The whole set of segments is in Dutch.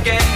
scared.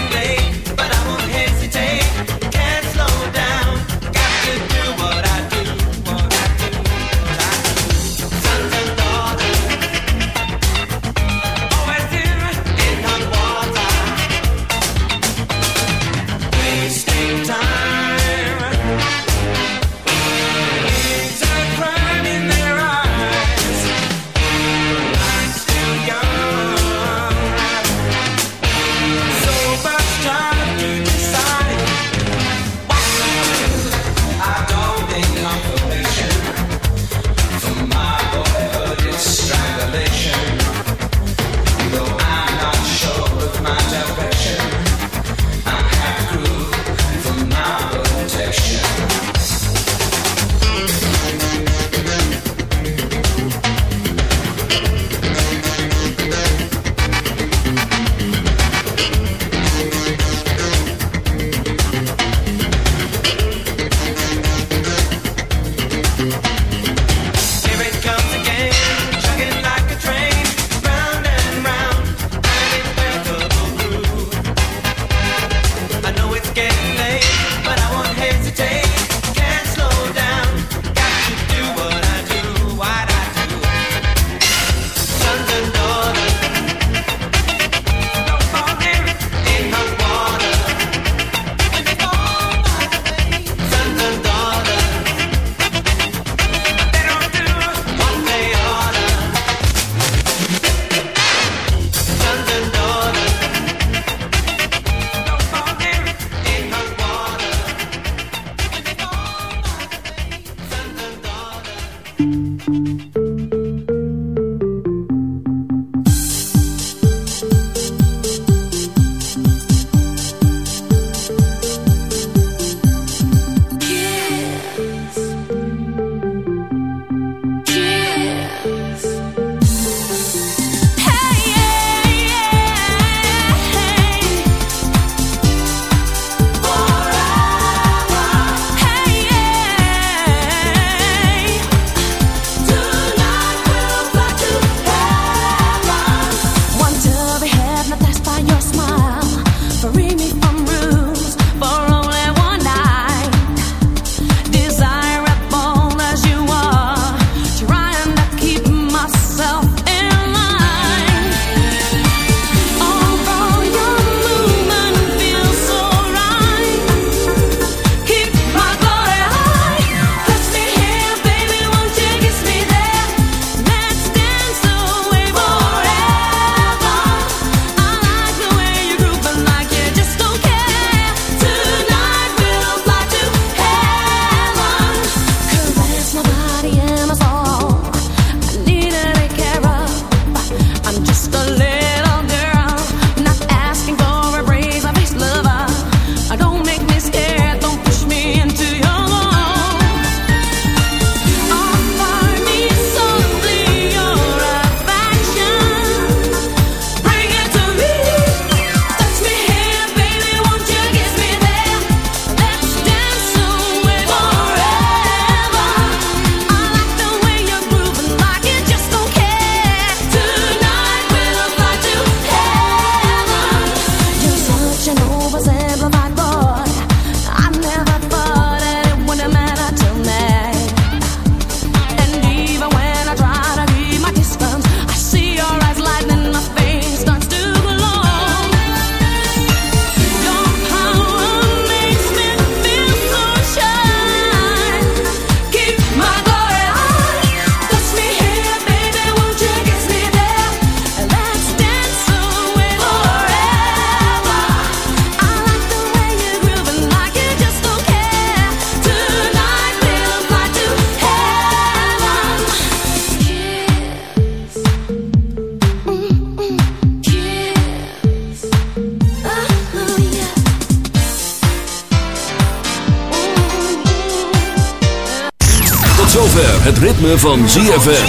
Van ZFM.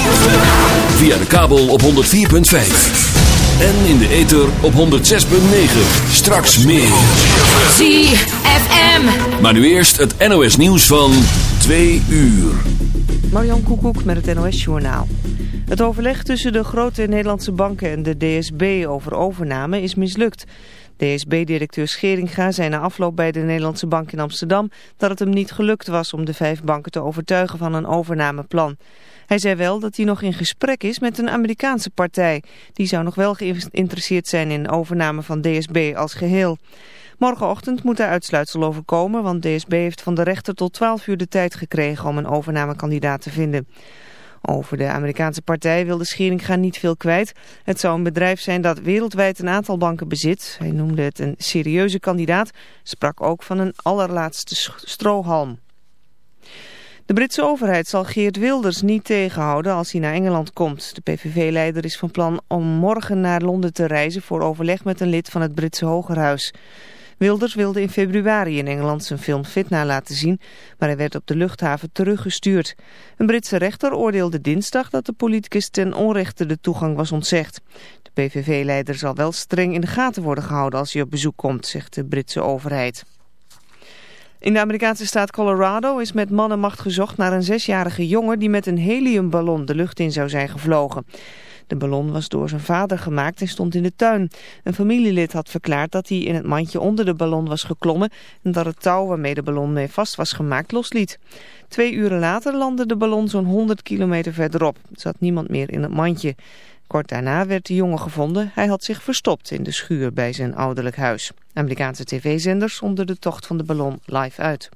Via de kabel op 104.5. En in de ether op 106.9. Straks meer. ZFM. Maar nu eerst het NOS nieuws van 2 uur. Marjan Koekoek met het NOS Journaal. Het overleg tussen de grote Nederlandse banken en de DSB over overname is mislukt. DSB-directeur Scheringa zei na afloop bij de Nederlandse Bank in Amsterdam dat het hem niet gelukt was om de vijf banken te overtuigen van een overnameplan. Hij zei wel dat hij nog in gesprek is met een Amerikaanse partij. Die zou nog wel geïnteresseerd zijn in overname van DSB als geheel. Morgenochtend moet daar uitsluitsel over komen, want DSB heeft van de rechter tot 12 uur de tijd gekregen om een overnamekandidaat te vinden. Over de Amerikaanse partij wil de Scheringa niet veel kwijt. Het zou een bedrijf zijn dat wereldwijd een aantal banken bezit. Hij noemde het een serieuze kandidaat, sprak ook van een allerlaatste strohalm. De Britse overheid zal Geert Wilders niet tegenhouden als hij naar Engeland komt. De PVV-leider is van plan om morgen naar Londen te reizen voor overleg met een lid van het Britse Hogerhuis. Wilders wilde in februari in Engeland zijn film Fitna laten zien, maar hij werd op de luchthaven teruggestuurd. Een Britse rechter oordeelde dinsdag dat de politicus ten onrechte de toegang was ontzegd. De PVV-leider zal wel streng in de gaten worden gehouden als hij op bezoek komt, zegt de Britse overheid. In de Amerikaanse staat Colorado is met mannenmacht gezocht naar een zesjarige jongen die met een heliumballon de lucht in zou zijn gevlogen. De ballon was door zijn vader gemaakt en stond in de tuin. Een familielid had verklaard dat hij in het mandje onder de ballon was geklommen en dat het touw waarmee de ballon mee vast was gemaakt losliet. Twee uren later landde de ballon zo'n 100 kilometer verderop. Er zat niemand meer in het mandje. Kort daarna werd de jongen gevonden. Hij had zich verstopt in de schuur bij zijn ouderlijk huis. Amerikaanse tv-zenders zonden de tocht van de ballon live uit.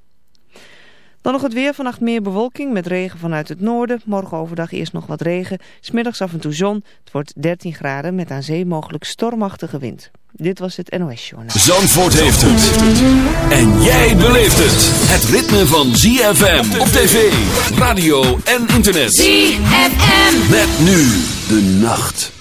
Dan nog het weer. Vannacht meer bewolking met regen vanuit het noorden. Morgen overdag eerst nog wat regen. Smiddags af en toe zon. Het wordt 13 graden met aan zee mogelijk stormachtige wind. Dit was het NOS Journaal. Zandvoort heeft het. En jij beleeft het. Het ritme van ZFM op tv, radio en internet. ZFM. Met nu de nacht.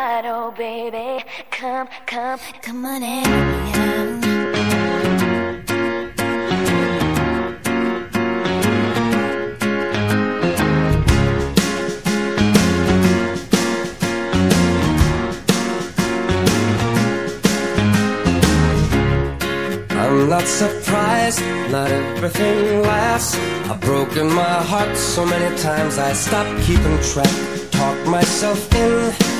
Bottle, baby. Come, come, come on in. I'm not surprised, not everything lasts. I've broken my heart so many times I stopped keeping track. Talk myself in,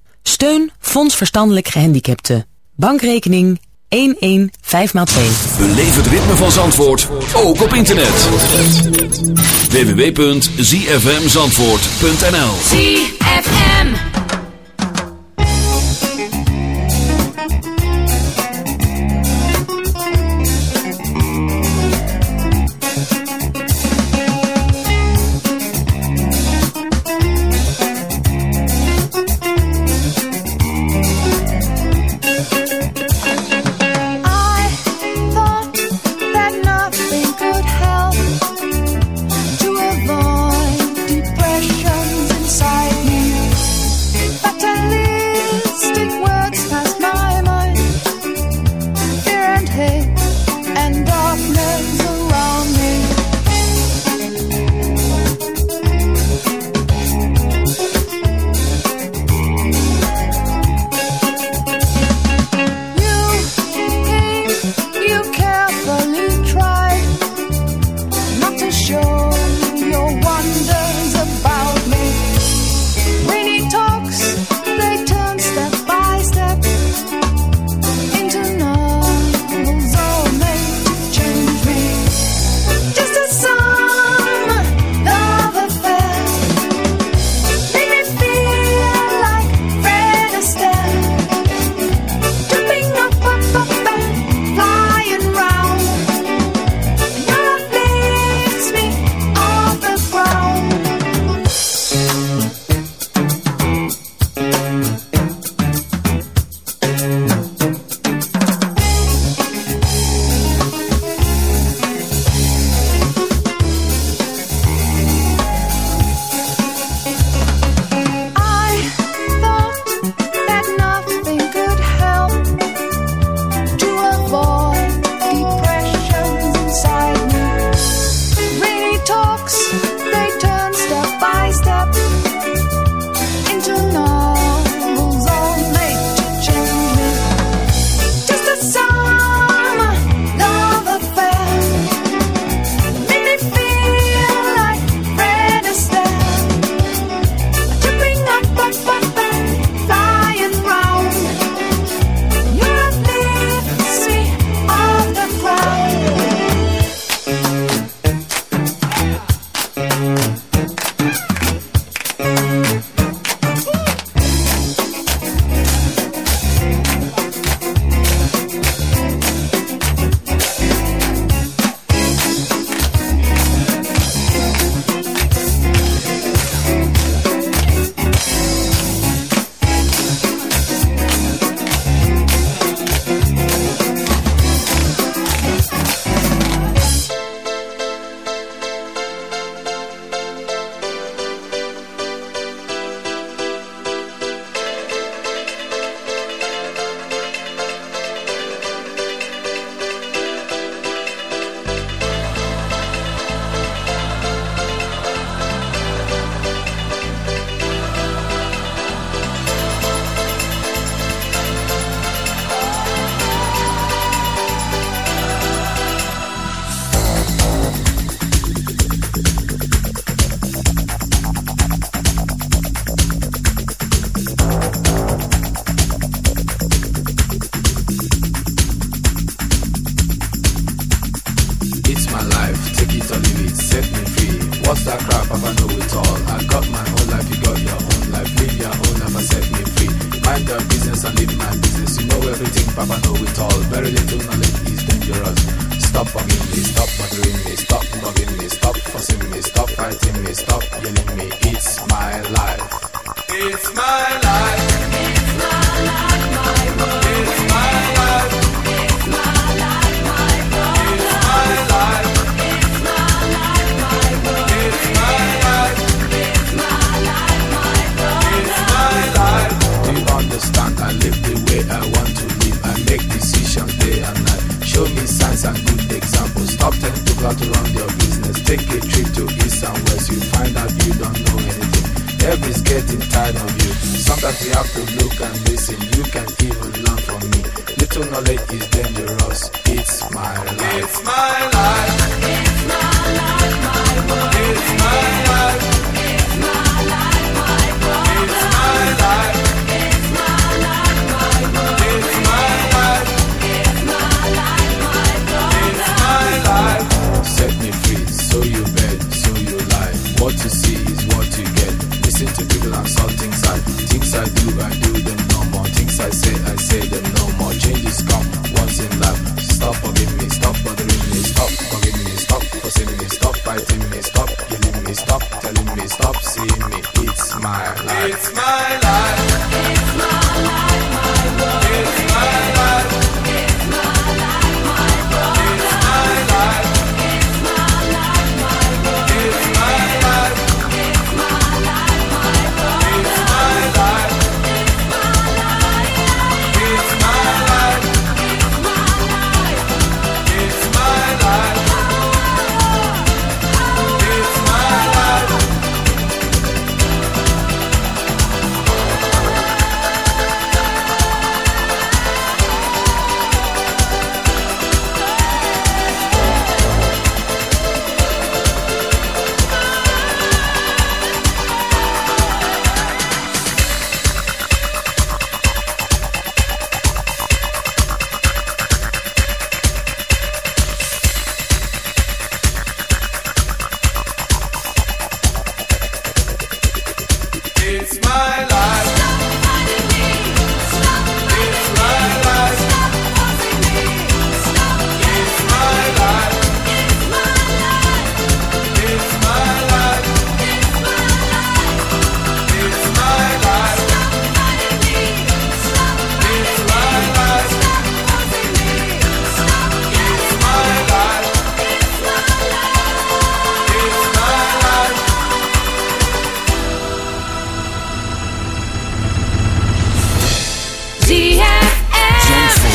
Steun Fonds Verstandelijk Gehandicapten. Bankrekening 115x2. Beleef het ritme van Zandvoort, ook op internet. www.zfmzandvoort.nl ZFM.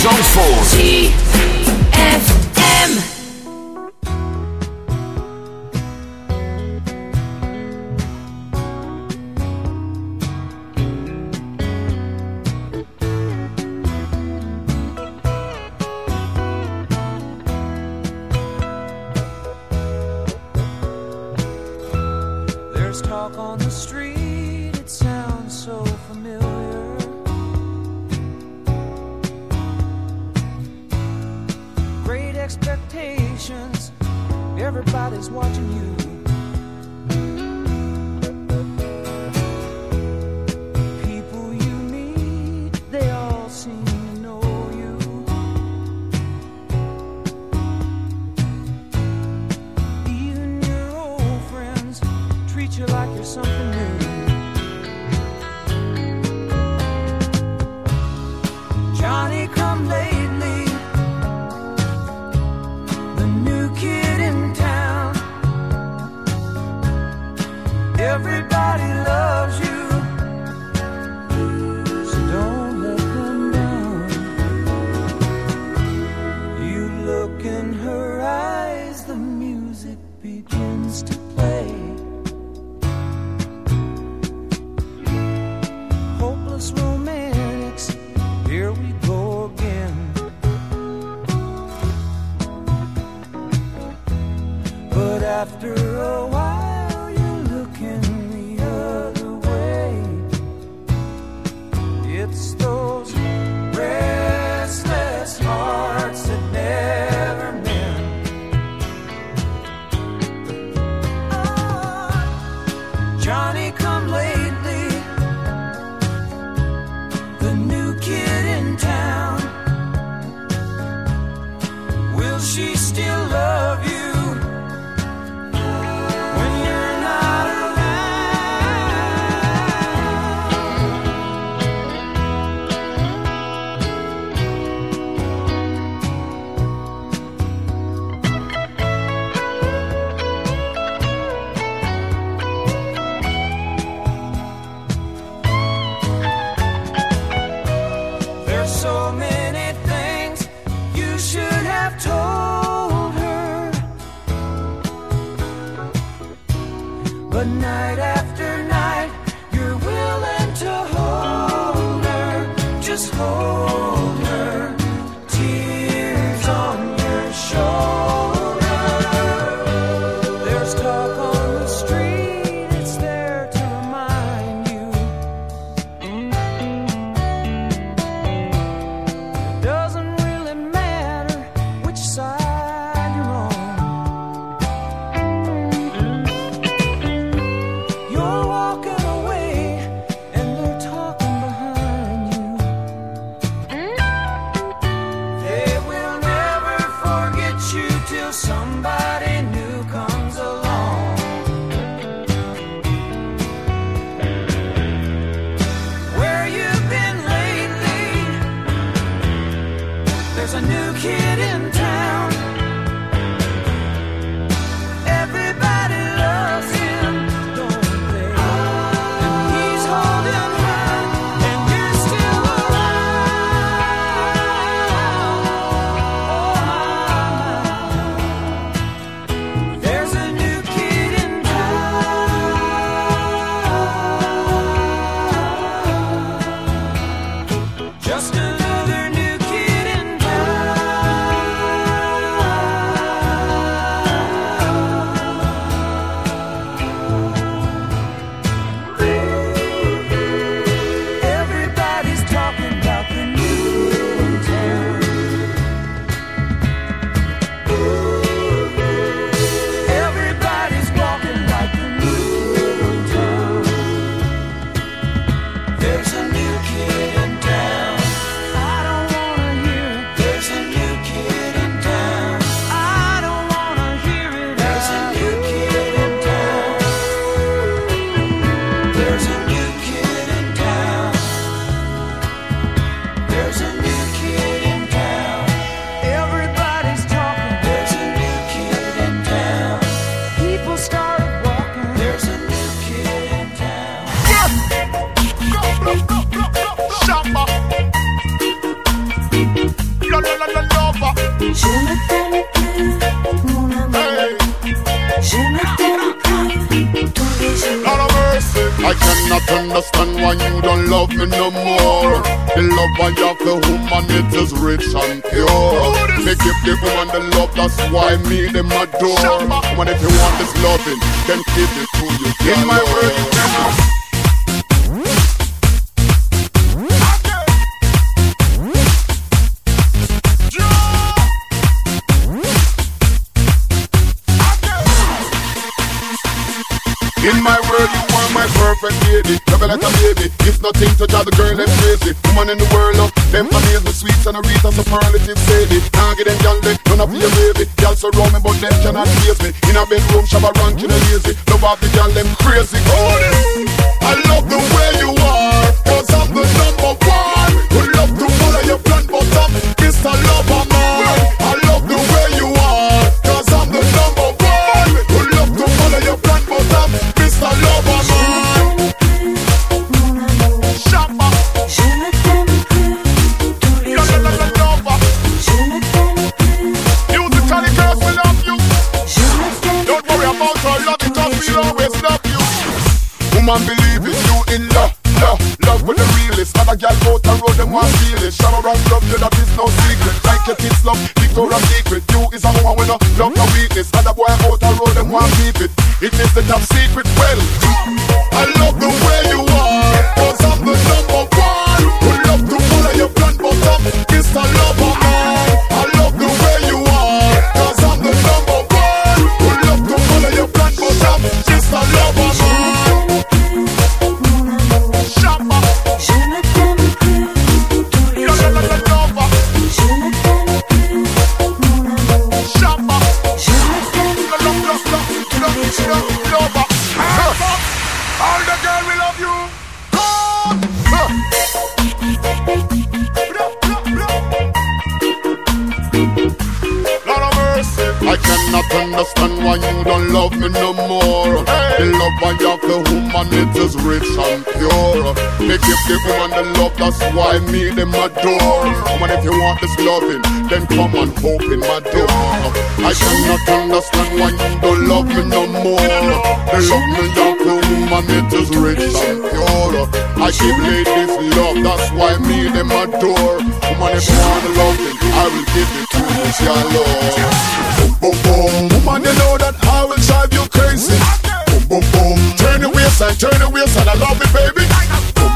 Zandvoort. In my world, you are my perfect lady. Love like a baby. It's nothing to drive the girl them crazy. Woman in the world, love them amaze me sweet and a Rita superlative lady. Can't get them gal they none of your baby. Gal so me, but them cannot face me. In a bedroom, shabba ranking and lazy. Love off the gal them crazy. Oh, I love Woman, believe it, you in love, love, love with the realest. Other gal out the road, them want feel it. Shallow and love you, that is no secret. Like your kids love, Victoria's Secret. You is a woman with no love, no weakness. Other boy out the road, them want keep it. It is the top secret. Well, Me give the woman the love, that's why me them adore. Woman, if you want this loving, then come and open my door. I cannot understand why you don't love me no more. The love me have the woman, it is rich and pure. I give ladies love, that's why me them adore. Woman, if you want the loving, I will give it to you, your love. Boom, boom, boom. Woman, you know that I will drive you crazy. Boom, boom, boom. Turn your waistline, turn your waistline. I love it, baby.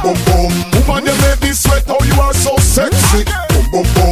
Boom, boom. Woman, you make me sweat. Oh, you are so sexy. Boom, boom, boom.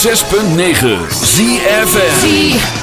106.9 Zie!